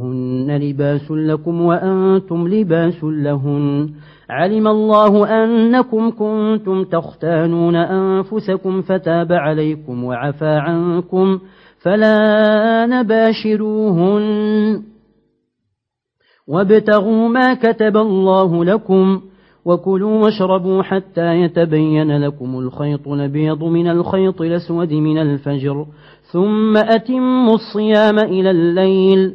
هن لباس لكم وأنتم لباس لهن. علم الله أنكم كنتم تختانون أنفسكم فتاب عليكم وعفى عنكم فلا نباشروهن. وابتغوا ما كتب الله لكم وكلوا واشربوا حتى يتبين لكم الخيط الأبيض من الخيط الأسود من الفجر ثم أتموا الصيام إلى الليل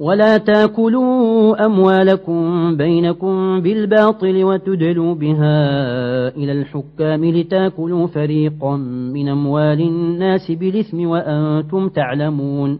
ولا تاكلوا أموالكم بينكم بالباطل وتدلوا بها إلى الحكام لتاكلوا فريقا من أموال الناس بالإثم وأنتم تعلمون.